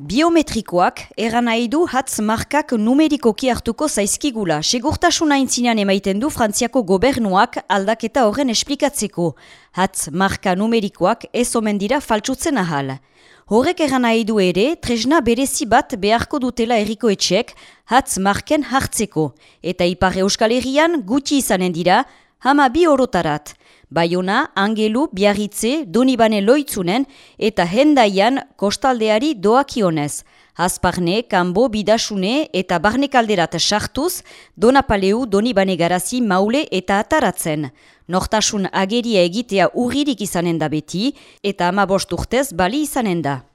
Biometrikoak eran nahi du hatz markak numerikoki hartuko zaizkigula. Segurtasuna intzinean emaiten du Frantziako gobernuak aldaketa horren esplikatzeko. Hatz marka numerikoak ez omen dira faltsutzen ahal. Horrek eran nahi du ere, tresna berezi bat beharko dutela erriko etxek hatz marken hartzeko. Eta ipar euskal herrian gutxi izanen dira, hama bi orotarat. Baiona, Angelu, Biarritze, Donibane loitzunen eta hendaian kostaldeari doakionez. Azparne, Kambo, Bidasune eta Barnekalderat sartuz, Donapaleu, Donibane garazi, Maule eta Ataratzen. Nortasun ageria egitea urririk izanen da beti eta ama urtez bali izanen da.